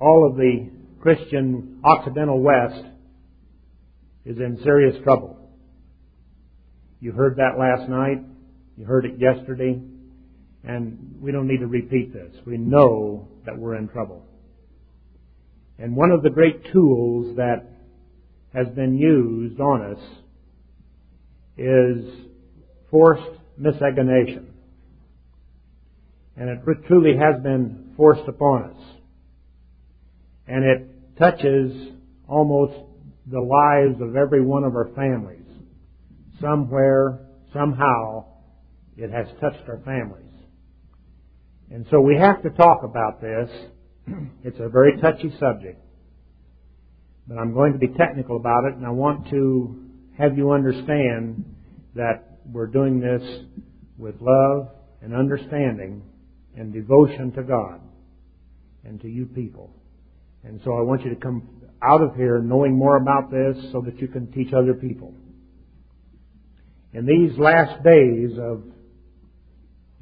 all of the Christian Occidental West is in serious trouble. You heard that last night. You heard it yesterday. And we don't need to repeat this. We know that we're in trouble. And one of the great tools that has been used on us is forced miscegenation. And it truly has been forced upon us. And it touches almost the lives of every one of our families. Somewhere, somehow, it has touched our families. And so we have to talk about this. It's a very touchy subject. But I'm going to be technical about it, and I want to have you understand that we're doing this with love and understanding and devotion to God and to you people. And so I want you to come out of here knowing more about this so that you can teach other people. In these last days of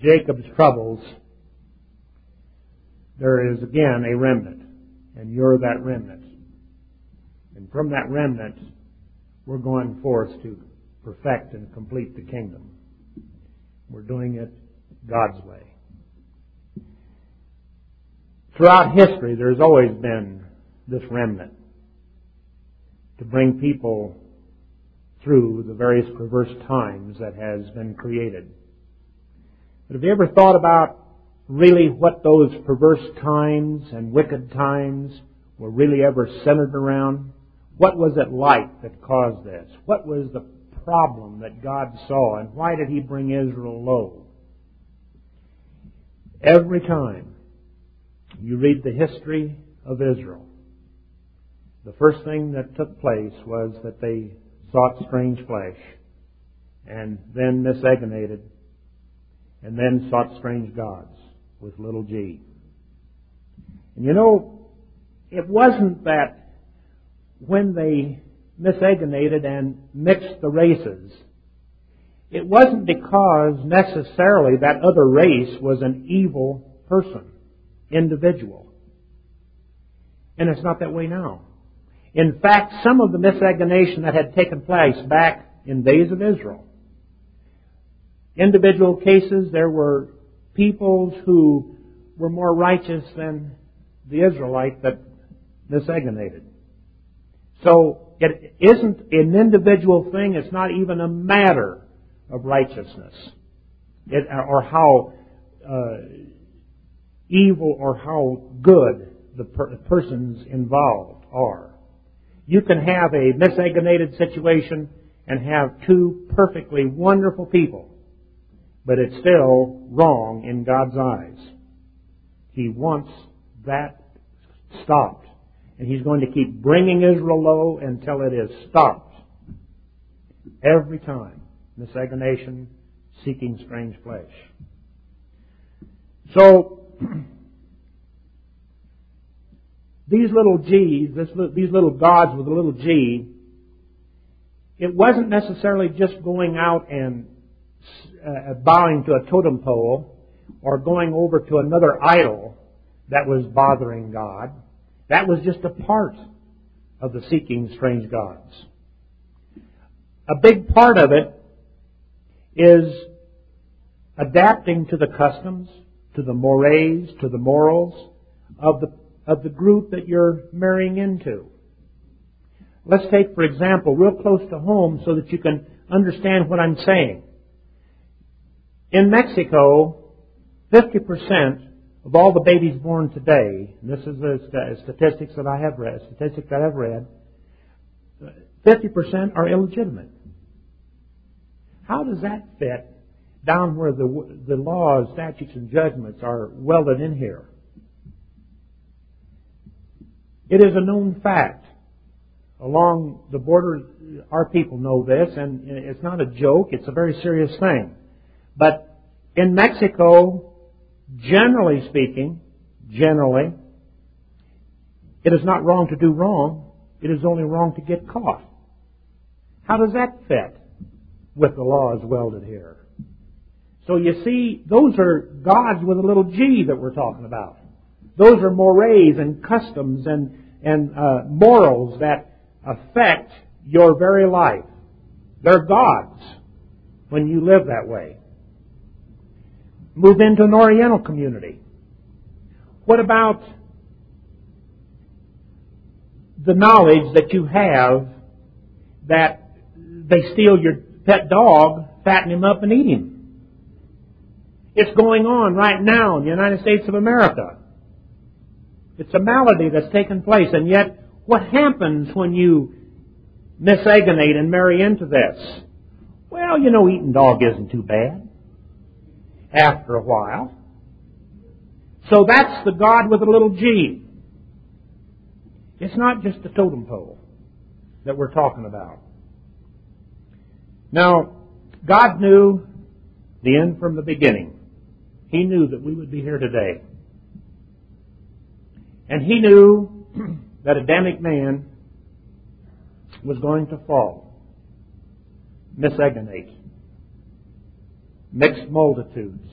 Jacob's troubles, there is again a remnant, and you're that remnant. And from that remnant, we're going forth to perfect and complete the kingdom. We're doing it God's way. Throughout history, there's always been this remnant to bring people through the various perverse times that has been created. But have you ever thought about really what those perverse times and wicked times were really ever centered around? What was it like that caused this? What was the problem that God saw and why did He bring Israel low? Every time you read the history of Israel, the first thing that took place was that they sought strange flesh and then miscegenated and then sought strange gods with little g. And you know, it wasn't that when they miscegenated and mixed the races, it wasn't because necessarily that other race was an evil person, individual. And it's not that way now. In fact, some of the miscegenation that had taken place back in days of Israel, individual cases, there were peoples who were more righteous than the Israelite that miscegenated. So it isn't an individual thing. It's not even a matter of righteousness, it, or how uh, evil or how good the per- persons involved are. You can have a miscegenated situation and have two perfectly wonderful people but it's still wrong in God's eyes. He wants that stopped. And He's going to keep bringing Israel low until it is stopped. Every time. Miscegenation, seeking strange flesh. So, these little G's, this, these little gods with a little G, it wasn't necessarily just going out and uh, bowing to a totem pole or going over to another idol that was bothering God. That was just a part of the seeking strange gods. A big part of it is adapting to the customs, to the mores, to the morals of the, of the group that you're marrying into. Let's take, for example, real close to home so that you can understand what I'm saying. In Mexico, 50% of all the babies born today, this is the statistics that I have read, statistics that I've read, 50% are illegitimate. How does that fit down where the, the laws, statutes, and judgments are welded in here? It is a known fact. Along the border, our people know this, and it's not a joke, it's a very serious thing. But in Mexico, generally speaking, generally, it is not wrong to do wrong. It is only wrong to get caught. How does that fit with the laws welded here? So you see, those are gods with a little g that we're talking about. Those are mores and customs and, and uh, morals that affect your very life. They're gods when you live that way. Move into an Oriental community. What about the knowledge that you have that they steal your pet dog, fatten him up, and eat him? It's going on right now in the United States of America. It's a malady that's taken place, and yet what happens when you miscegenate and marry into this? Well, you know, eating dog isn't too bad after a while. So that's the God with a little g. It's not just the totem pole that we're talking about. Now, God knew the end from the beginning. He knew that we would be here today. And He knew that Adamic man was going to fall, miscegenate, mixed multitudes.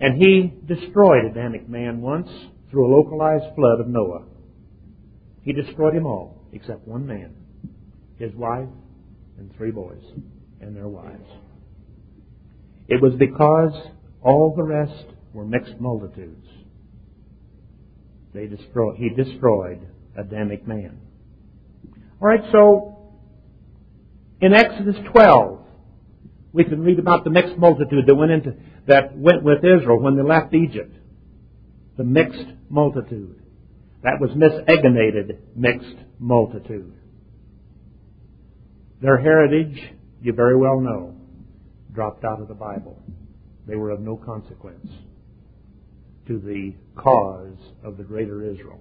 And He destroyed Adamic man once through a localized flood of Noah. He destroyed them all except one man, his wife, and three boys and their wives. It was because all the rest were mixed multitudes. They destroy, he destroyed Adamic man. All right, so in Exodus 12, we can read about the mixed multitude that went into that went with Israel when they left Egypt. The mixed multitude. That was miscegenated mixed multitude. Their heritage, you very well know, dropped out of the Bible. They were of no consequence to the cause of the greater Israel.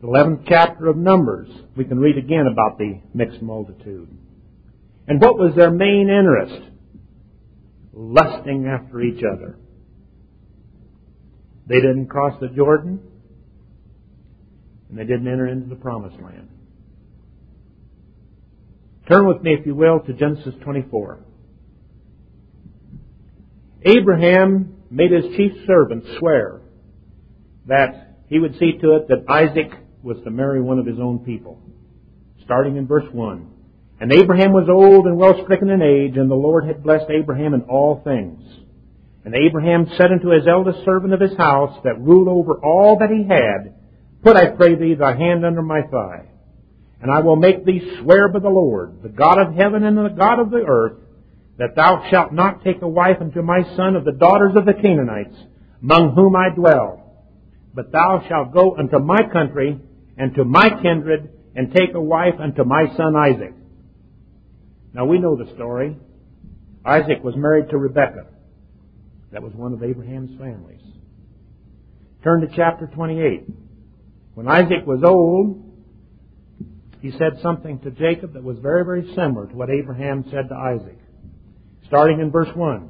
The 11th chapter of Numbers, we can read again about the mixed multitude. And what was their main interest? Lusting after each other. They didn't cross the Jordan and they didn't enter into the promised land. Turn with me, if you will, to Genesis 24. Abraham made his chief servant swear that he would see to it that Isaac was to marry one of his own people. Starting in verse 1. And Abraham was old and well stricken in age, and the Lord had blessed Abraham in all things. And Abraham said unto his eldest servant of his house, that ruled over all that he had, Put, I pray thee, thy hand under my thigh, and I will make thee swear by the Lord, the God of heaven and the God of the earth, that thou shalt not take a wife unto my son of the daughters of the Canaanites, among whom I dwell, but thou shalt go unto my country and to my kindred, and take a wife unto my son Isaac. Now we know the story. Isaac was married to Rebekah. That was one of Abraham's families. Turn to chapter 28. When Isaac was old, he said something to Jacob that was very, very similar to what Abraham said to Isaac. Starting in verse 1.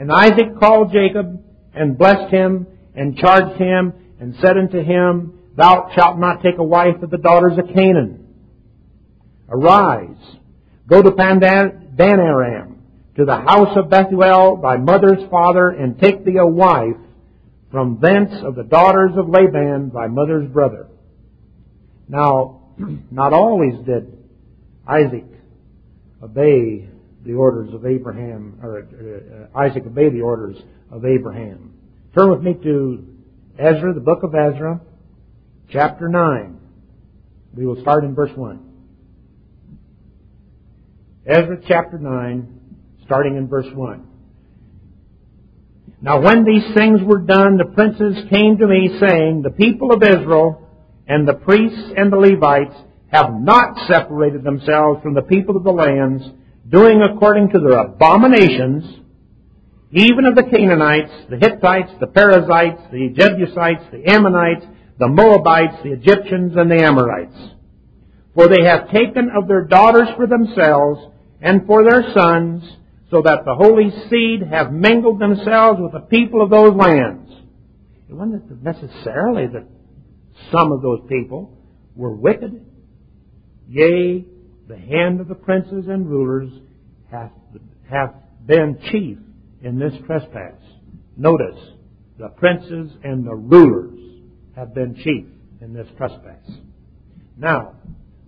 And Isaac called Jacob and blessed him and charged him and said unto him, Thou shalt not take a wife of the daughters of Canaan. Arise, go to Padanaram, to the house of Bethuel, thy mother's father, and take thee a wife from thence of the daughters of Laban, thy mother's brother. Now, not always did Isaac obey the orders of Abraham, or uh, Isaac obey the orders of Abraham. Turn with me to Ezra, the book of Ezra, chapter 9. We will start in verse 1. Ezra chapter 9, starting in verse 1. Now when these things were done, the princes came to me saying, The people of Israel and the priests and the Levites have not separated themselves from the people of the lands, doing according to their abominations, even of the Canaanites, the Hittites, the Perizzites, the Jebusites, the Ammonites, the Moabites, the Egyptians, and the Amorites. For they have taken of their daughters for themselves and for their sons, so that the holy seed have mingled themselves with the people of those lands. It wasn't necessarily that some of those people were wicked. Yea, the hand of the princes and rulers hath, hath been chief in this trespass. Notice, the princes and the rulers have been chief in this trespass. Now,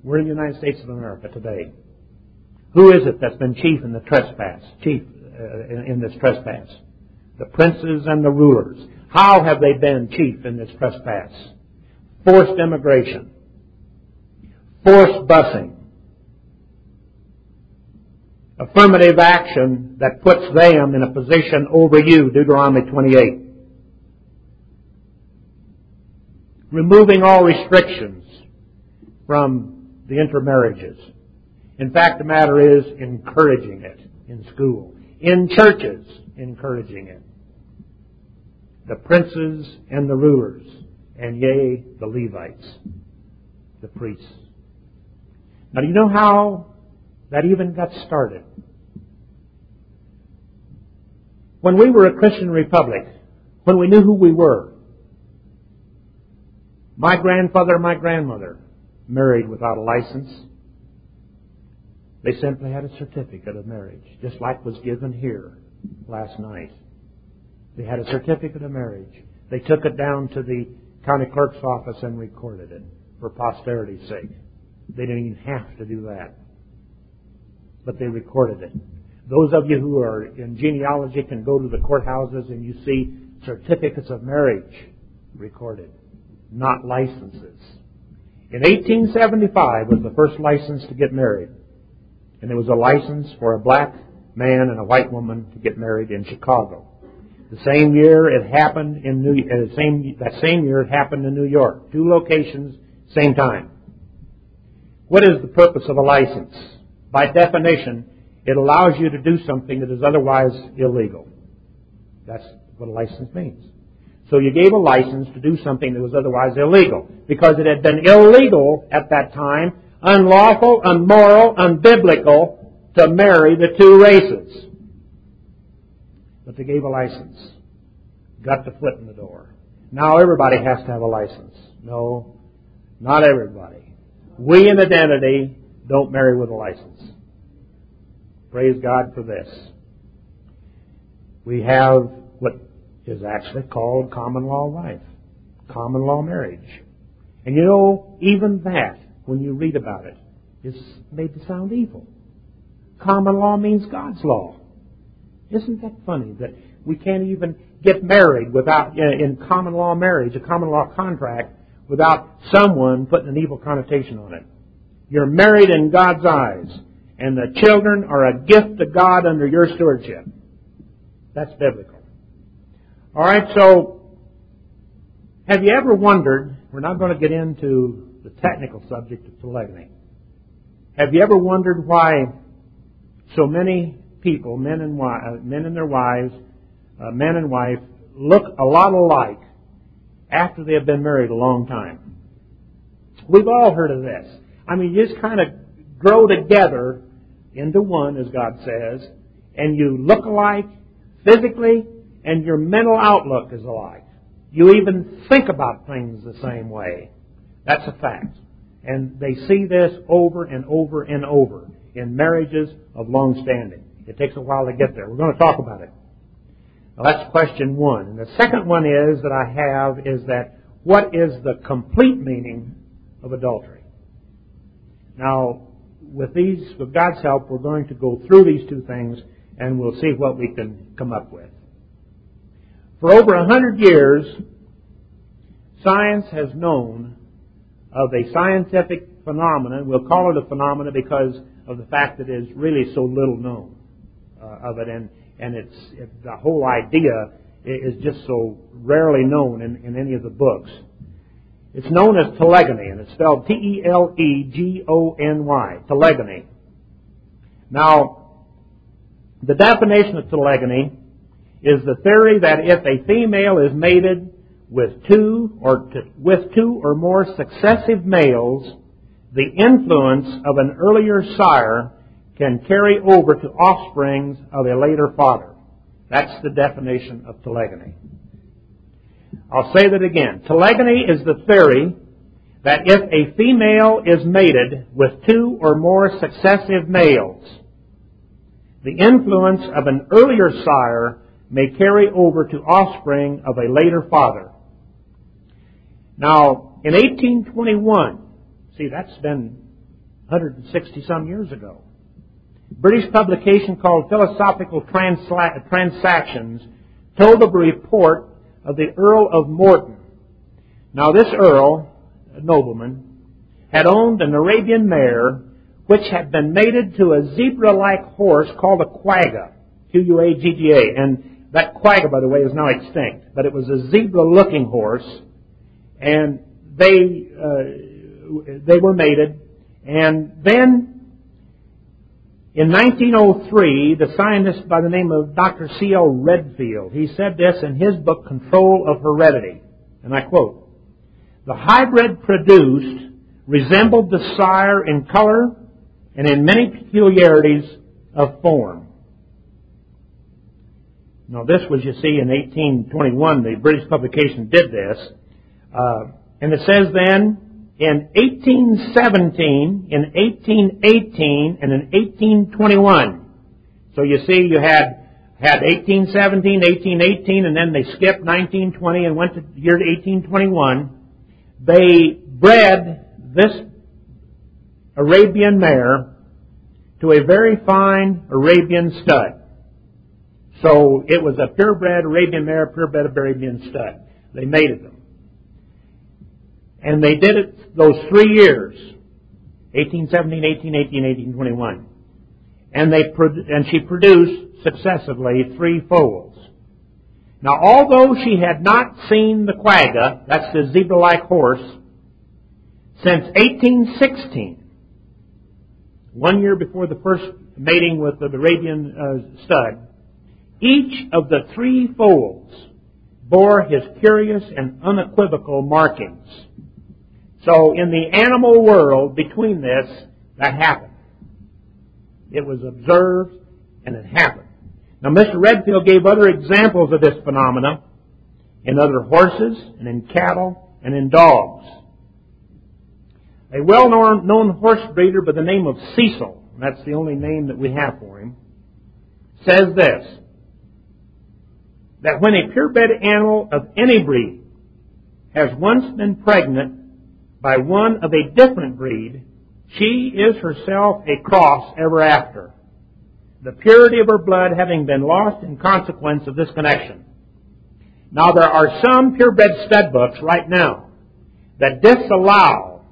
we're in the United States of America today. Who is it that's been chief in the trespass? Chief uh, in, in this trespass? The princes and the rulers. How have they been chief in this trespass? Forced immigration. Forced busing. Affirmative action that puts them in a position over you, Deuteronomy 28. Removing all restrictions from the intermarriages. In fact, the matter is encouraging it in school. In churches, encouraging it. The princes and the rulers, and yea, the Levites, the priests. Now, do you know how that even got started? When we were a Christian republic, when we knew who we were, my grandfather and my grandmother married without a license. They simply had a certificate of marriage, just like was given here last night. They had a certificate of marriage. They took it down to the county clerk's office and recorded it for posterity's sake. They didn't even have to do that. But they recorded it. Those of you who are in genealogy can go to the courthouses and you see certificates of marriage recorded, not licenses. In 1875 was the first license to get married. And there was a license for a black man and a white woman to get married in Chicago. The same year it happened in New uh, same that same year it happened in New York. Two locations, same time. What is the purpose of a license? By definition, it allows you to do something that is otherwise illegal. That's what a license means. So you gave a license to do something that was otherwise illegal. Because it had been illegal at that time, unlawful, unmoral, unbiblical to marry the two races. But they gave a license. Got the foot in the door. Now everybody has to have a license. No, not everybody. We in identity don't marry with a license. Praise God for this. We have what is actually called common law life, common law marriage. And you know, even that, when you read about it, is made to sound evil. Common law means God's law. Isn't that funny that we can't even get married without, uh, in common law marriage, a common law contract, without someone putting an evil connotation on it? You're married in God's eyes, and the children are a gift to God under your stewardship. That's biblical. Alright, so have you ever wondered, we're not going to get into the technical subject of polygamy. Have you ever wondered why so many people, men and, uh, men and their wives, uh, man and wife, look a lot alike after they have been married a long time? We've all heard of this. I mean, you just kind of grow together into one, as God says, and you look alike physically, and your mental outlook is alike. You even think about things the same way. That's a fact. And they see this over and over and over in marriages of long standing. It takes a while to get there. We're going to talk about it. Now that's question one. And the second one is that I have is that what is the complete meaning of adultery? Now, with these, with God's help, we're going to go through these two things and we'll see what we can come up with. For over a hundred years, science has known of a scientific phenomenon. We'll call it a phenomenon because of the fact that it is really so little known uh, of it, and and it's it, the whole idea is just so rarely known in, in any of the books. It's known as telegony, and it's spelled T-E-L-E-G-O-N-Y, telegony. Now, the definition of telegony is the theory that if a female is mated with two or to, with two or more successive males, the influence of an earlier sire can carry over to offsprings of a later father. That's the definition of telegony. I'll say that again. Telegony is the theory that if a female is mated with two or more successive males, the influence of an earlier sire may carry over to offspring of a later father. Now, in 1821, see, that's been 160 some years ago. British publication called Philosophical Transla- Transactions told of a report of the Earl of Morton. Now this Earl, a nobleman, had owned an Arabian mare which had been mated to a zebra-like horse called a quagga, Q-U-A-G-G-A, and that quagga, by the way, is now extinct, but it was a zebra-looking horse, and they, uh, they were mated, and then in 1903, the scientist by the name of Dr. C.L. Redfield, he said this in his book, Control of Heredity, and I quote, The hybrid produced resembled the sire in color and in many peculiarities of form. Now this was, you see, in 1821, the British publication did this, uh, and it says then, in 1817, in 1818, and in 1821. So you see, you had had 1817, 1818, and then they skipped 1920 and went to the year 1821. They bred this Arabian mare to a very fine Arabian stud. So it was a purebred Arabian mare, purebred Arabian stud. They mated them. And they did it those three years, 1817, 1818, 1821. And they, and she produced successively three foals. Now although she had not seen the quagga, that's the zebra-like horse, since 1816, one year before the first mating with the Arabian uh, stud, each of the three foals bore his curious and unequivocal markings. So in the animal world, between this, that happened. It was observed and it happened. Now Mr. Redfield gave other examples of this phenomena in other horses and in cattle and in dogs. A well-known horse breeder by the name of Cecil, that's the only name that we have for him, says this, that when a purebred animal of any breed has once been pregnant by one of a different breed, she is herself a cross ever after, the purity of her blood having been lost in consequence of this connection. Now there are some purebred stud books right now that disallow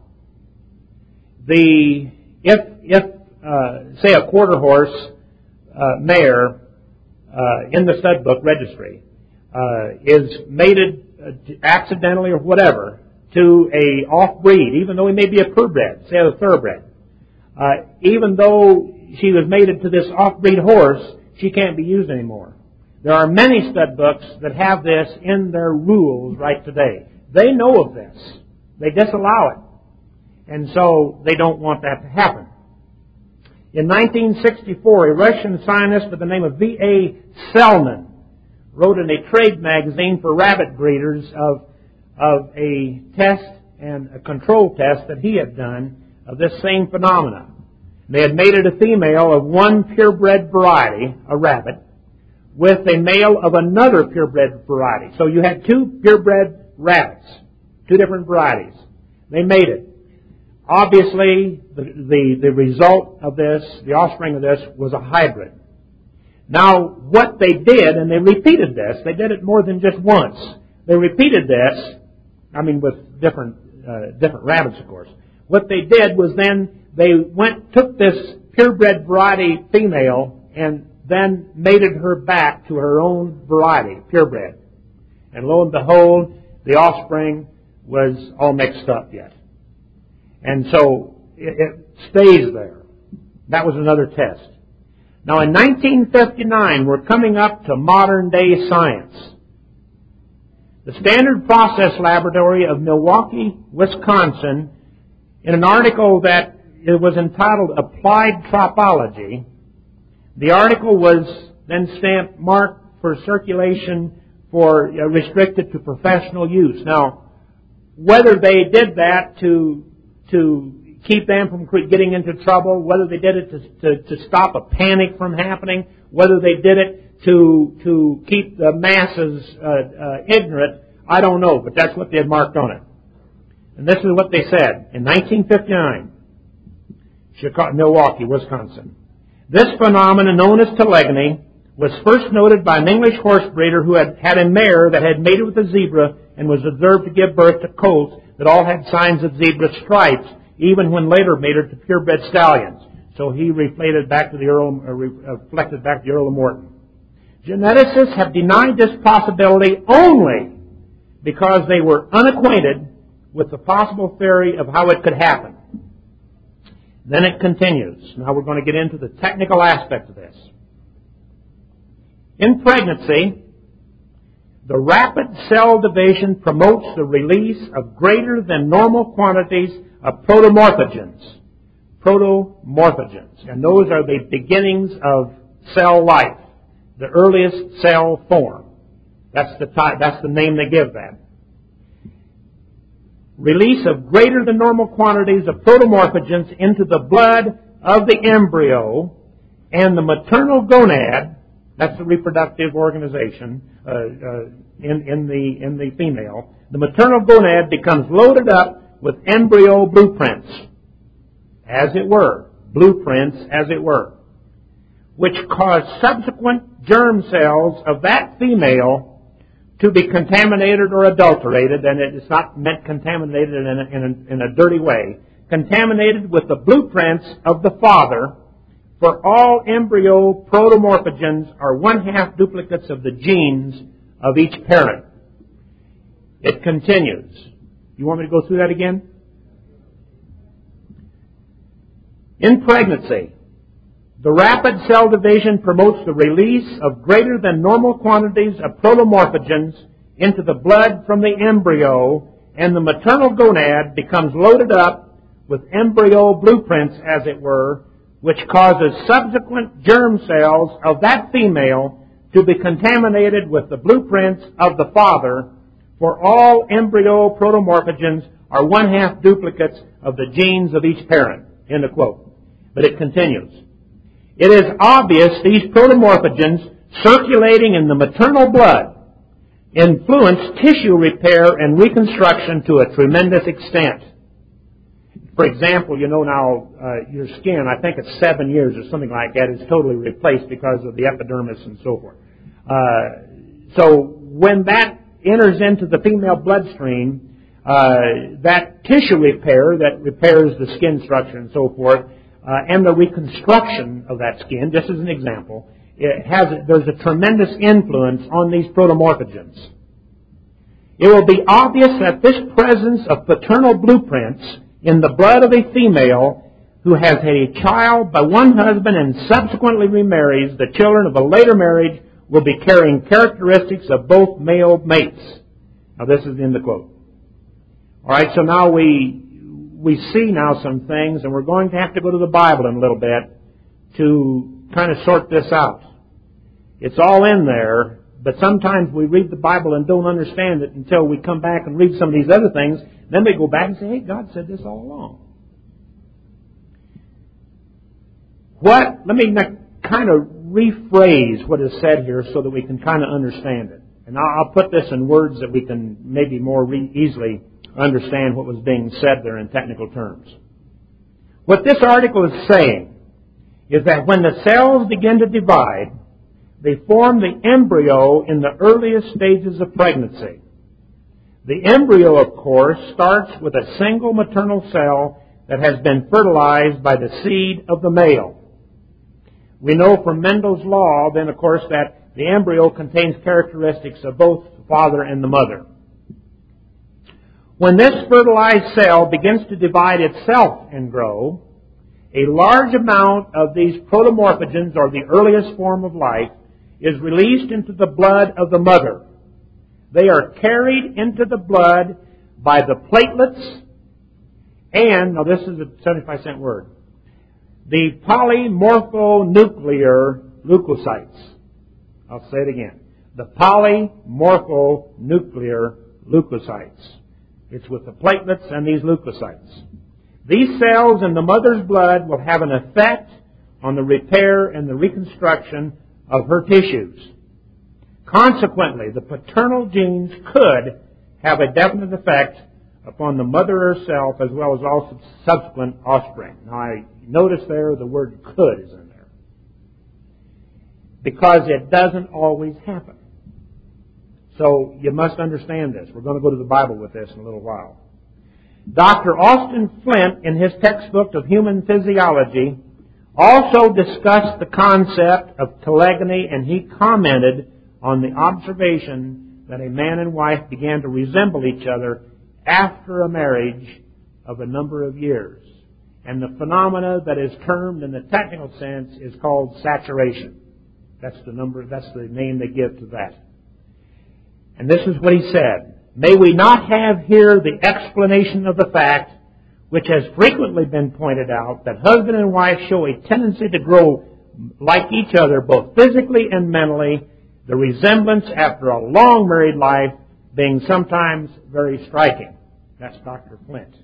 the if if uh, say a quarter horse uh, mare uh, in the stud book registry uh, is mated uh, accidentally or whatever to a off breed, even though he may be a purebred, say a thoroughbred, uh, even though she was mated to this off breed horse, she can't be used anymore. There are many stud books that have this in their rules right today. They know of this. They disallow it. And so they don't want that to happen. In 1964, a Russian scientist by the name of V.A. Selman wrote in a trade magazine for rabbit breeders of, of a test and a control test that he had done of this same phenomena. They had mated a female of one purebred variety, a rabbit, with a male of another purebred variety. So you had two purebred rabbits, two different varieties. They mated. Obviously, the, the, the result of this, the offspring of this, was a hybrid. Now, what they did, and they repeated this, they did it more than just once. They repeated this, I mean with different, uh, different rabbits of course. What they did was then they went, took this purebred variety female and then mated her back to her own variety, purebred. And lo and behold, the offspring was all mixed up yet. And so it, it stays there. That was another test. Now in 1959, we're coming up to modern day science. The Standard Process Laboratory of Milwaukee, Wisconsin, in an article that it was entitled Applied Trophology, the article was then stamped marked for circulation for uh, restricted to professional use. Now, whether they did that to to keep them from getting into trouble, whether they did it to, to, to stop a panic from happening, whether they did it to, to keep the masses uh, uh, ignorant, I don't know, but that's what they had marked on it. And this is what they said in 1959, Chicago, Milwaukee, Wisconsin. This phenomenon, known as telegony, was first noted by an English horse breeder who had had a mare that had mated with a zebra and was observed to give birth to colts that all had signs of zebra stripes, even when later mated to purebred stallions. So he reflected back to the Earl, uh, reflected back to the Earl of Morton. Geneticists have denied this possibility only because they were unacquainted with the possible theory of how it could happen. Then it continues. Now we're going to get into the technical aspect of this. In pregnancy, the rapid cell division promotes the release of greater than normal quantities of protomorphogens. Protomorphogens. And those are the beginnings of cell life. The earliest cell form. That's the, type, that's the name they give that. Release of greater than normal quantities of protomorphogens into the blood of the embryo and the maternal gonad that's the reproductive organization uh, uh, in, in, the, in the female. The maternal gonad becomes loaded up with embryo blueprints, as it were. Blueprints, as it were. Which cause subsequent germ cells of that female to be contaminated or adulterated, and it is not meant contaminated in a, in a, in a dirty way, contaminated with the blueprints of the father for all embryo protomorphogens are one-half duplicates of the genes of each parent. It continues. You want me to go through that again? In pregnancy, the rapid cell division promotes the release of greater than normal quantities of protomorphogens into the blood from the embryo, and the maternal gonad becomes loaded up with embryo blueprints, as it were, which causes subsequent germ cells of that female to be contaminated with the blueprints of the father, for all embryo protomorphogens are one-half duplicates of the genes of each parent. End of quote. But it continues. It is obvious these protomorphogens circulating in the maternal blood influence tissue repair and reconstruction to a tremendous extent. For example, you know now uh, your skin, I think it's seven years or something like that, is totally replaced because of the epidermis and so forth. Uh, so when that enters into the female bloodstream, uh, that tissue repair that repairs the skin structure and so forth, Uh, and the reconstruction of that skin, just as an example, it has there's a tremendous influence on these protomorphogens. It will be obvious that this presence of paternal blueprints in the blood of a female who has had a child by one husband and subsequently remarries, the children of a later marriage will be carrying characteristics of both male mates. Now this is in the quote. Alright, so now we, we see now some things and we're going to have to go to the Bible in a little bit to kind of sort this out. It's all in there, but sometimes we read the Bible and don't understand it until we come back and read some of these other things then they go back and say, hey, God said this all along. What, let me kind of rephrase what is said here so that we can kind of understand it. And I'll put this in words that we can maybe more re- easily understand what was being said there in technical terms. What this article is saying is that when the cells begin to divide, they form the embryo in the earliest stages of pregnancy. The embryo, of course, starts with a single maternal cell that has been fertilized by the seed of the male. We know from Mendel's law, then, of course, that the embryo contains characteristics of both the father and the mother. When this fertilized cell begins to divide itself and grow, a large amount of these protomorphogens, or the earliest form of life, is released into the blood of the mother. They are carried into the blood by the platelets and, now this is a 75 cent word, the polymorphonuclear leukocytes. I'll say it again. The polymorphonuclear leukocytes. It's with the platelets and these leukocytes. These cells in the mother's blood will have an effect on the repair and the reconstruction of her tissues. Consequently, the paternal genes could have a definite effect upon the mother herself as well as all subsequent offspring. Now, I notice there the word could is in there. Because it doesn't always happen. So you must understand this. We're going to go to the Bible with this in a little while. Dr. Austin Flint, in his textbook of human physiology, also discussed the concept of telegony and he commented on the observation that a man and wife began to resemble each other after a marriage of a number of years. And the phenomena that is termed in the technical sense is called saturation. That's the number, that's the name they give to that. And this is what he said. May we not have here the explanation of the fact, which has frequently been pointed out, that husband and wife show a tendency to grow like each other, both physically and mentally, the resemblance after a long married life being sometimes very striking. That's Dr. Flint.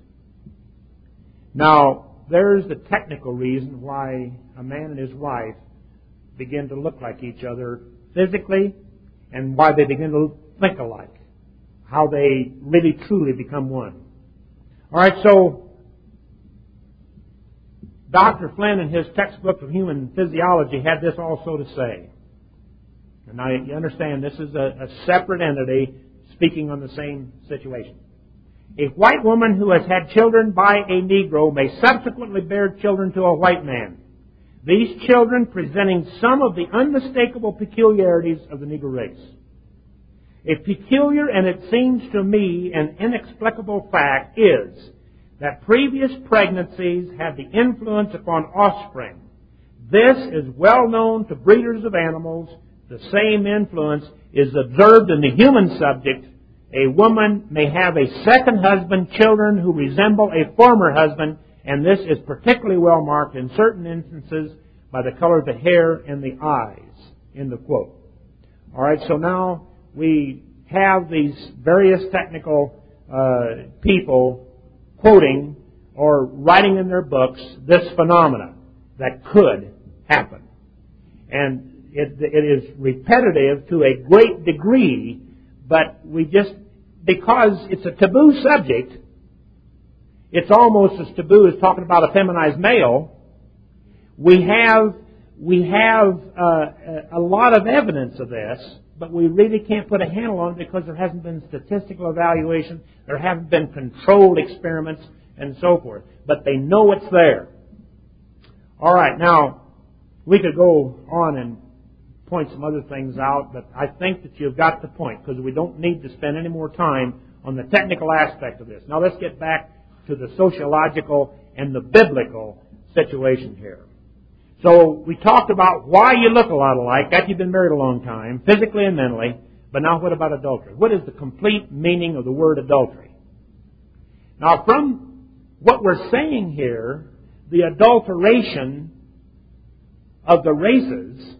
Now, there's the technical reason why a man and his wife begin to look like each other physically and why they begin to think alike. How they really truly become one. Alright, so Dr. Flint in his textbook of human physiology had this also to say. And I you understand this is a, a separate entity speaking on the same situation. A white woman who has had children by a Negro may subsequently bear children to a white man. These children presenting some of the unmistakable peculiarities of the Negro race. A peculiar and it seems to me an inexplicable fact is that previous pregnancies have the influence upon offspring. This is well known to breeders of animals. The same influence is observed in the human subject. A woman may have a second husband, children who resemble a former husband, and this is particularly well marked in certain instances by the color of the hair and the eyes. In the quote. Alright, so now we have these various technical uh, people quoting or writing in their books this phenomena that could happen. And it, it is repetitive to a great degree, but we just, because it's a taboo subject, it's almost as taboo as talking about a feminized male. We have, we have uh, a lot of evidence of this, but we really can't put a handle on it because there hasn't been statistical evaluation, there haven't been controlled experiments, and so forth. But they know it's there. Alright, now, we could go on and point some other things out, but I think that you've got the point because we don't need to spend any more time on the technical aspect of this. Now let's get back to the sociological and the biblical situation here. So we talked about why you look a lot alike after you've been married a long time, physically and mentally. But now what about adultery? What is the complete meaning of the word adultery? Now from what we're saying here, the adulteration of the races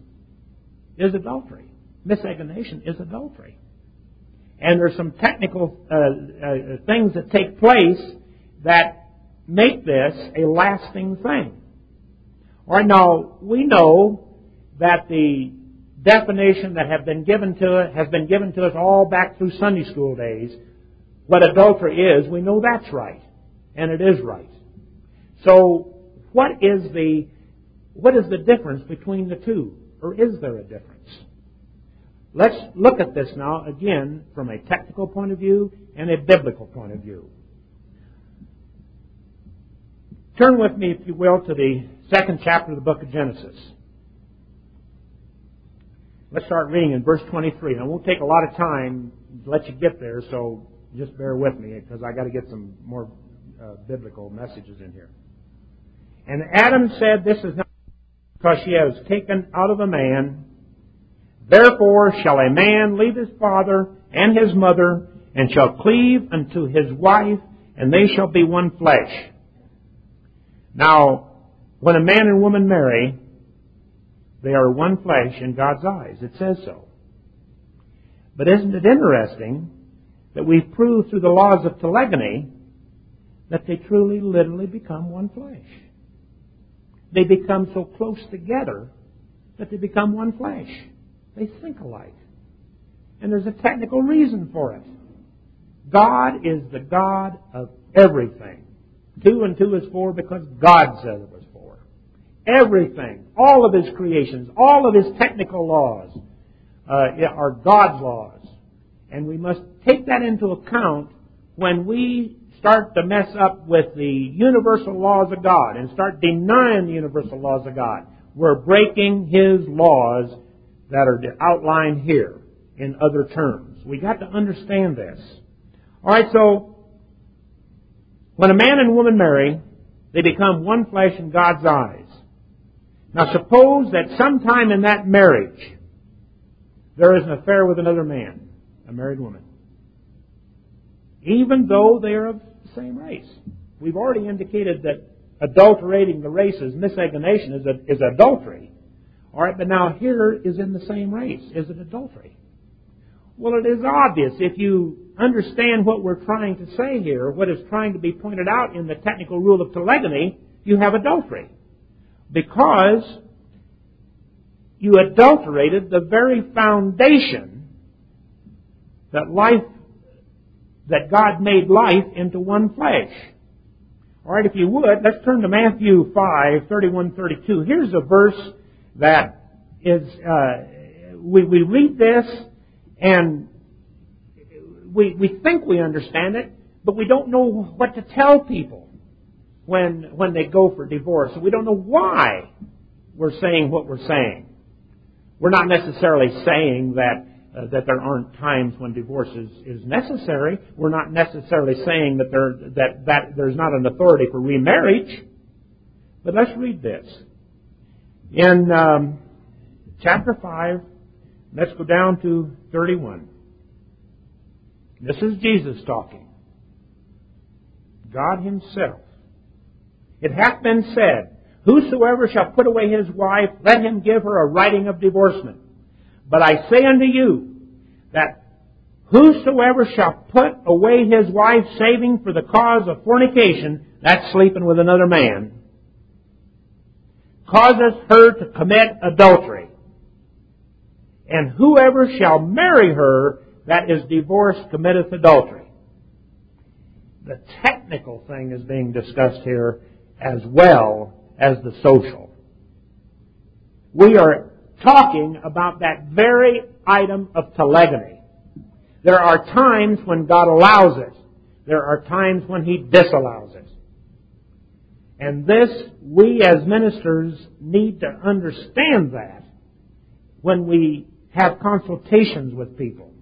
is adultery. Miscegenation is adultery. And there's some technical uh, uh, things that take place that make this a lasting thing. Right, now we know that the definition that have been given to it has been given to us all back through Sunday school days. What adultery is, we know that's right, and it is right. So, what is the what is the difference between the two, or is there a difference? Let's look at this now again from a technical point of view and a biblical point of view. Turn with me, if you will, to the second chapter of the book of Genesis. Let's start reading in verse 23. And I won't take a lot of time to let you get there, so just bear with me because I got to get some more uh, biblical messages in here. And Adam said, This is not because she has taken out of a man. Therefore shall a man leave his father and his mother, and shall cleave unto his wife, and they shall be one flesh. Now, when a man and woman marry, they are one flesh in God's eyes. It says so. But isn't it interesting that we've proved through the laws of telegony that they truly, literally become one flesh? They become so close together that they become one flesh. They think alike. And there's a technical reason for it. God is the God of everything. Two and two is four because God said it. Everything, all of His creations, all of His technical laws uh, are God's laws. And we must take that into account when we start to mess up with the universal laws of God and start denying the universal laws of God. We're breaking His laws that are outlined here in other terms. We got to understand this. Alright, so when a man and woman marry, they become one flesh in God's eyes. Now suppose that sometime in that marriage, there is an affair with another man, a married woman. Even though they are of the same race. We've already indicated that adulterating the races, miscegenation, is, a, is adultery. Alright, but now here is in the same race. Is it adultery? Well, it is obvious if you understand what we're trying to say here, what is trying to be pointed out in the technical rule of telegony, you have adultery. Because you adulterated the very foundation that life, that God made life into one flesh. Alright, if you would, let's turn to Matthew 5, 31, 32. Here's a verse that is, uh, we, we read this and we, we think we understand it, but we don't know what to tell people when, when they go for divorce. And we don't know why we're saying what we're saying. We're not necessarily saying that uh, that there aren't times when divorce is, is necessary. We're not necessarily saying that there that, that there's not an authority for remarriage. But let's read this. In um, chapter 5, let's go down to 31. This is Jesus talking. God Himself. It hath been said, Whosoever shall put away his wife, let him give her a writing of divorcement. But I say unto you, that whosoever shall put away his wife saving for the cause of fornication, that's sleeping with another man, causes her to commit adultery. And whoever shall marry her that is divorced committeth adultery. The technical thing is being discussed here as well as the social. We are talking about that very item of telegony. There are times when God allows it. There are times when He disallows it. And this, we as ministers need to understand that when we have consultations with people.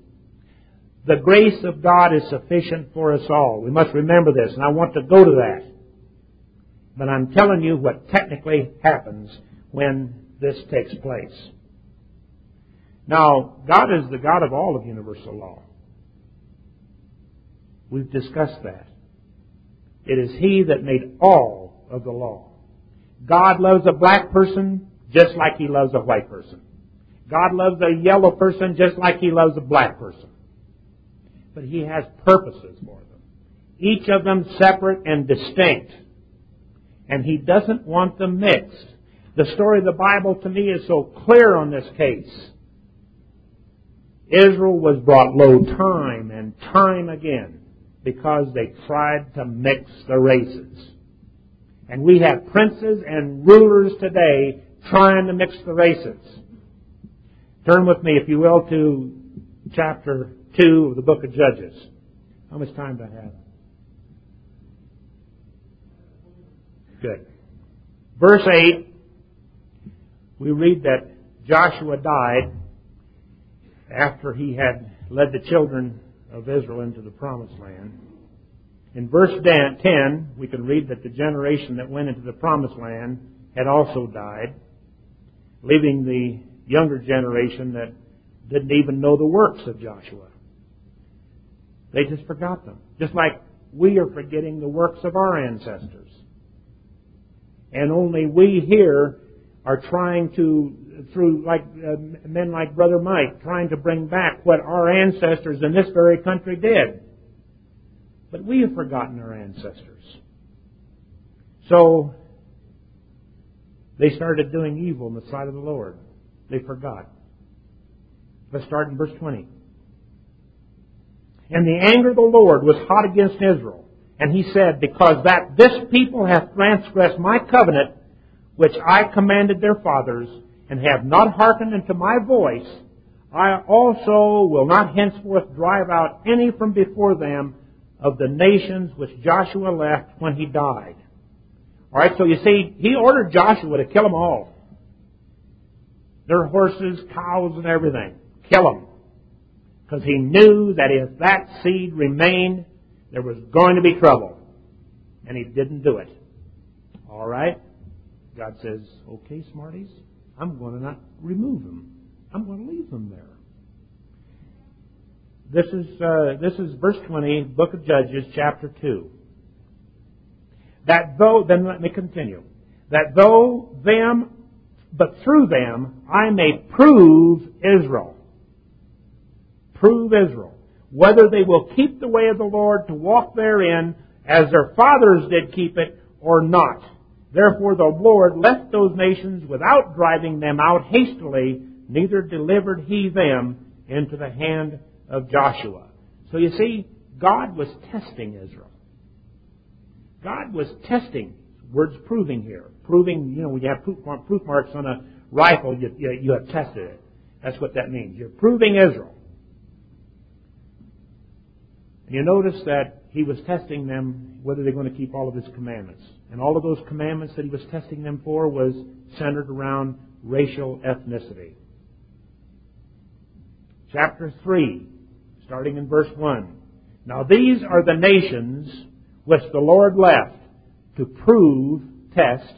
The grace of God is sufficient for us all. We must remember this, and I want to go to that. But I'm telling you what technically happens when this takes place. Now, God is the God of all of universal law. We've discussed that. It is He that made all of the law. God loves a black person just like He loves a white person. God loves a yellow person just like He loves a black person. But He has purposes for them. Each of them separate and distinct. And He doesn't want them mixed. The story of the Bible to me is so clear on this case. Israel was brought low time and time again because they tried to mix the races. And we have princes and rulers today trying to mix the races. Turn with me, if you will, to chapter 2 of the book of Judges. How much time do I have? Good. Verse 8, we read that Joshua died after he had led the children of Israel into the promised land. In verse 10, we can read that the generation that went into the promised land had also died, leaving the younger generation that didn't even know the works of Joshua. They just forgot them. Just like we are forgetting the works of our ancestors. And only we here are trying to through like uh, men like Brother Mike, trying to bring back what our ancestors in this very country did. But we have forgotten our ancestors. So they started doing evil in the sight of the Lord. They forgot. Let's start in verse 20. And the anger of the Lord was hot against Israel. And he said, Because that this people hath transgressed my covenant, which I commanded their fathers, and have not hearkened unto my voice, I also will not henceforth drive out any from before them of the nations which Joshua left when he died. Alright, so you see, he ordered Joshua to kill them all. Their horses, cows, and everything. Kill them. Because he knew that if that seed remained, there was going to be trouble. And he didn't do it. Alright? God says, okay, smarties, I'm going to not remove them. I'm going to leave them there. This is, uh, this is verse 20, book of Judges, chapter 2. That though, then let me continue. That though them, but through them, I may prove Israel. Prove Israel. Whether they will keep the way of the Lord to walk therein as their fathers did keep it or not. Therefore the Lord left those nations without driving them out hastily, neither delivered he them into the hand of Joshua. So you see, God was testing Israel. God was testing. Words proving here. Proving, you know, when you have proof marks on a rifle, you, you, you have tested it. That's what that means. You're proving Israel. You notice that he was testing them whether they're going to keep all of his commandments. And all of those commandments that he was testing them for was centered around racial ethnicity. Chapter 3, starting in verse 1. Now these are the nations which the Lord left to prove, test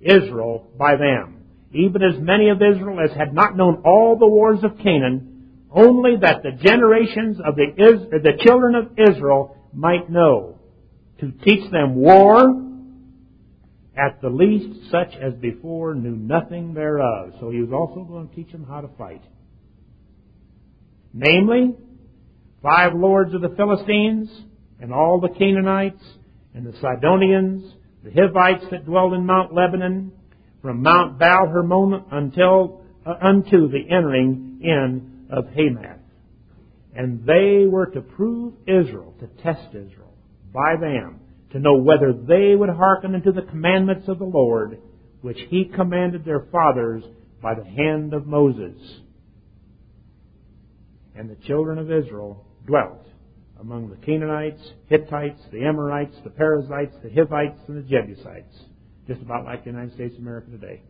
Israel by them, even as many of Israel as had not known all the wars of Canaan, only that the generations of the, the children of Israel might know, to teach them war, at the least such as before knew nothing thereof. So he was also going to teach them how to fight. Namely, five lords of the Philistines, and all the Canaanites, and the Sidonians, the Hivites that dwelled in Mount Lebanon, from Mount Baal Hermon until uh, unto the entering in of Hamath. And they were to prove Israel, to test Israel by them, to know whether they would hearken unto the commandments of the Lord, which he commanded their fathers by the hand of Moses. And the children of Israel dwelt among the Canaanites, Hittites, the Amorites, the Perizzites, the Hivites, and the Jebusites. Just about like the United States of America today.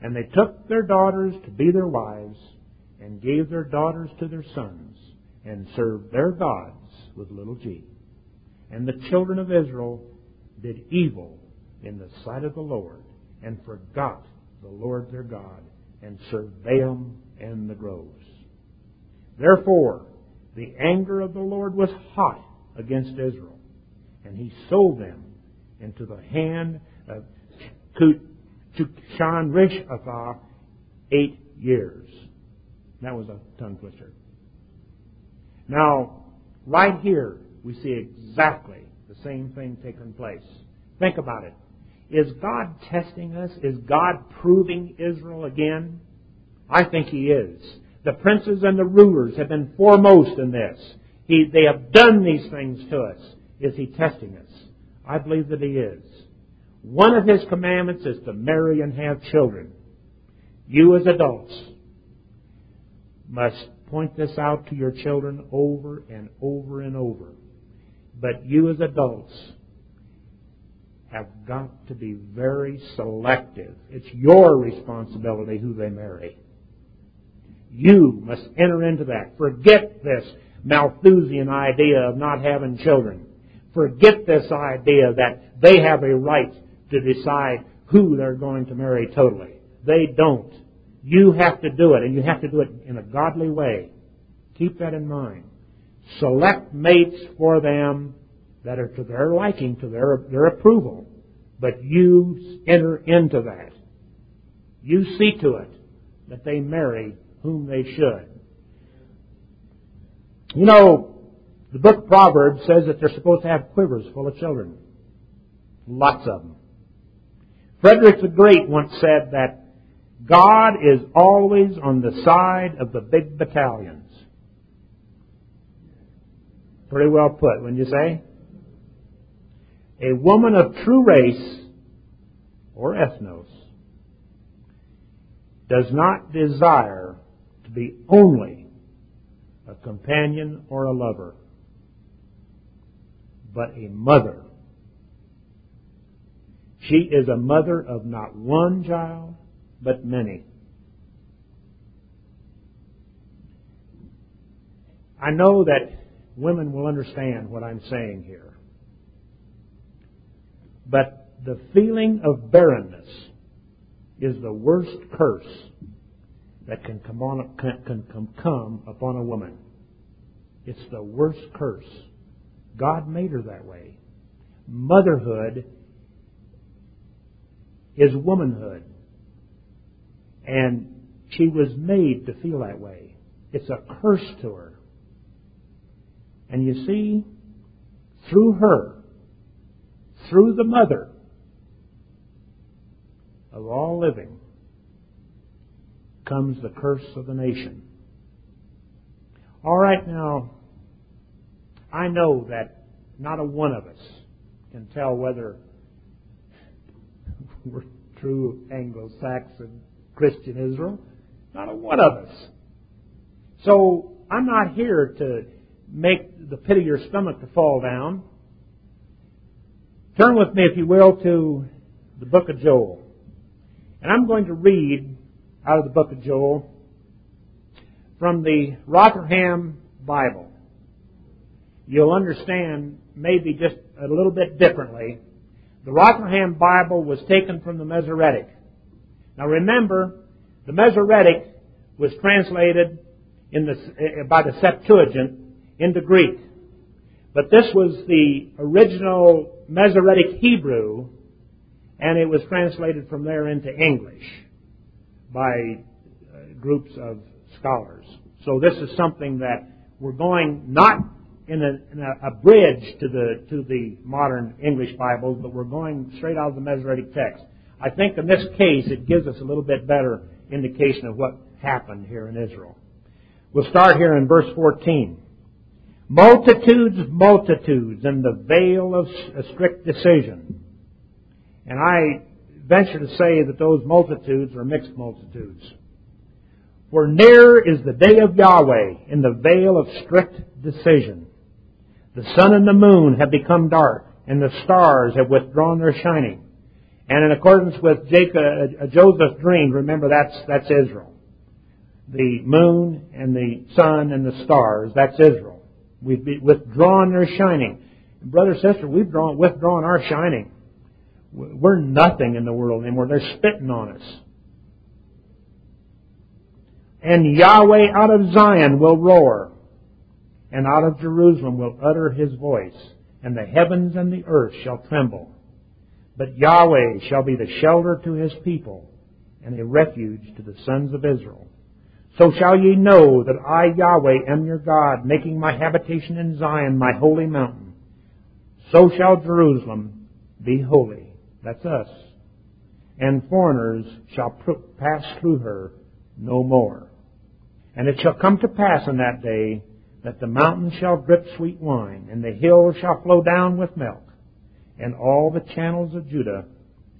And they took their daughters to be their wives, and gave their daughters to their sons, and served their gods with little g. And the children of Israel did evil in the sight of the Lord, and forgot the Lord their God, and served Baalim and the groves. Therefore, the anger of the Lord was hot against Israel, and he sold them into the hand of Cushan-Rishathaim eight years. That was a tongue twister. Now, right here, we see exactly the same thing taking place. Think about it. Is God testing us? Is God proving Israel again? I think He is. The princes and the rulers have been foremost in this. He, they have done these things to us. Is He testing us? I believe that He is. One of His commandments is to marry and have children. You as adults must point this out to your children over and over and over. But you as adults have got to be very selective. It's your responsibility who they marry. You must enter into that. Forget this Malthusian idea of not having children. Forget this idea that they have a right to decide who they're going to marry totally. They don't. You have to do it, and you have to do it in a godly way. Keep that in mind. Select mates for them that are to their liking, to their, their approval. But you enter into that. You see to it that they marry whom they should. You know, the book of Proverbs says that they're supposed to have quivers full of children. Lots of them. Frederick the Great once said that God is always on the side of the big battalions. Pretty well put, wouldn't you say? A woman of true race or ethnos does not desire to be only a companion or a lover, but a mother. She is a mother of not one child, but many. I know that women will understand what I'm saying here. But the feeling of barrenness is the worst curse that can come, on, can, come upon a woman. It's the worst curse. God made her that way. Motherhood is womanhood. And she was made to feel that way. It's a curse to her. And you see, through her, through the mother of all living, comes the curse of the nation. All right, now, I know that not a one of us can tell whether we're true Anglo-Saxon Christian Israel. Not a one of us. So I'm not here to make the pit of your stomach to fall down. Turn with me, if you will, to the book of Joel. And I'm going to read out of the book of Joel from the Rotherham Bible. You'll understand maybe just a little bit differently. The Rotherham Bible was taken from the Masoretic. Now remember, the Masoretic was translated in the, by the Septuagint into Greek. But this was the original Masoretic Hebrew, and it was translated from there into English by uh, groups of scholars. So this is something that we're going not in a, in a, a, bridge to the to the modern English Bibles, but we're going straight out of the Masoretic text. I think in this case it gives us a little bit better indication of what happened here in Israel. We'll start here in verse 14. Multitudes, multitudes in the vale of a strict decision. And I venture to say that those multitudes are mixed multitudes. For near is the day of Yahweh in the vale of strict decision. The sun and the moon have become dark, and the stars have withdrawn their shining. And in accordance with Jacob, uh, Joseph's dream, remember that's, that's Israel. The moon and the sun and the stars, that's Israel. We've withdrawn their shining. Brother, sister, we've drawn, withdrawn our shining. We're nothing in the world anymore. They're spitting on us. And Yahweh out of Zion will roar, and out of Jerusalem will utter his voice, and the heavens and the earth shall tremble. But Yahweh shall be the shelter to his people, and a refuge to the sons of Israel. So shall ye know that I, Yahweh, am your God, making my habitation in Zion, my holy mountain. So shall Jerusalem be holy. That's us. And foreigners shall pass through her no more. And it shall come to pass in that day that the mountains shall drip sweet wine, and the hills shall flow down with milk, and all the channels of Judah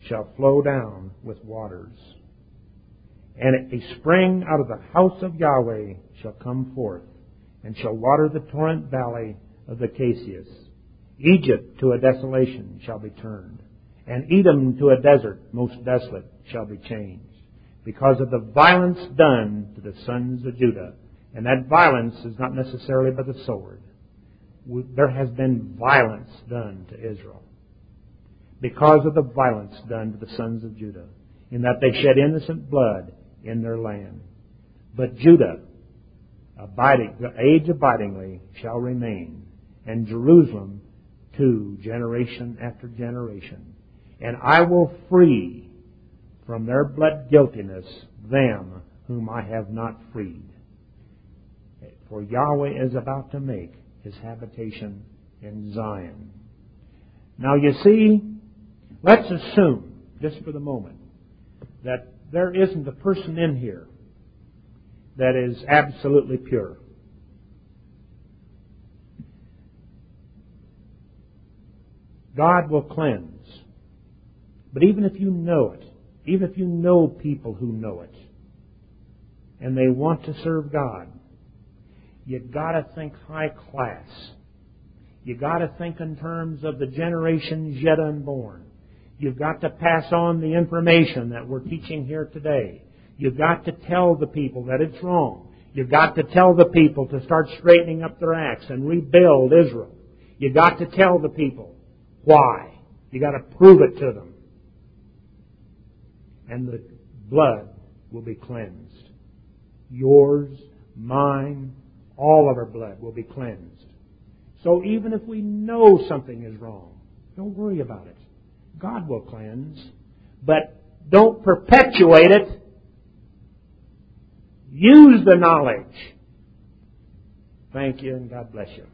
shall flow down with waters and a spring out of the house of Yahweh shall come forth, and shall water the torrent valley of the Casius. Egypt to a desolation shall be turned, and Edom to a desert most desolate shall be changed, because of the violence done to the sons of Judah. And that violence is not necessarily by the sword. There has been violence done to Israel. Because of the violence done to the sons of Judah, in that they shed innocent blood in their land. But Judah, abiding, age abidingly shall remain, and Jerusalem to generation after generation. And I will free from their blood guiltiness them whom I have not freed. For Yahweh is about to make his habitation in Zion. Now you see, let's assume, just for the moment, that there isn't a person in here that is absolutely pure. God will cleanse. But even if you know it, even if you know people who know it, and they want to serve God, you gotta think high class. You gotta think in terms of the generations yet unborn. You've got to pass on the information that we're teaching here today. You've got to tell the people that it's wrong. You've got to tell the people to start straightening up their acts and rebuild Israel. You've got to tell the people why. You've got to prove it to them. And the blood will be cleansed. Yours, mine, all of our blood will be cleansed. So even if we know something is wrong, don't worry about it. God will cleanse. But don't perpetuate it. Use the knowledge. Thank you and God bless you.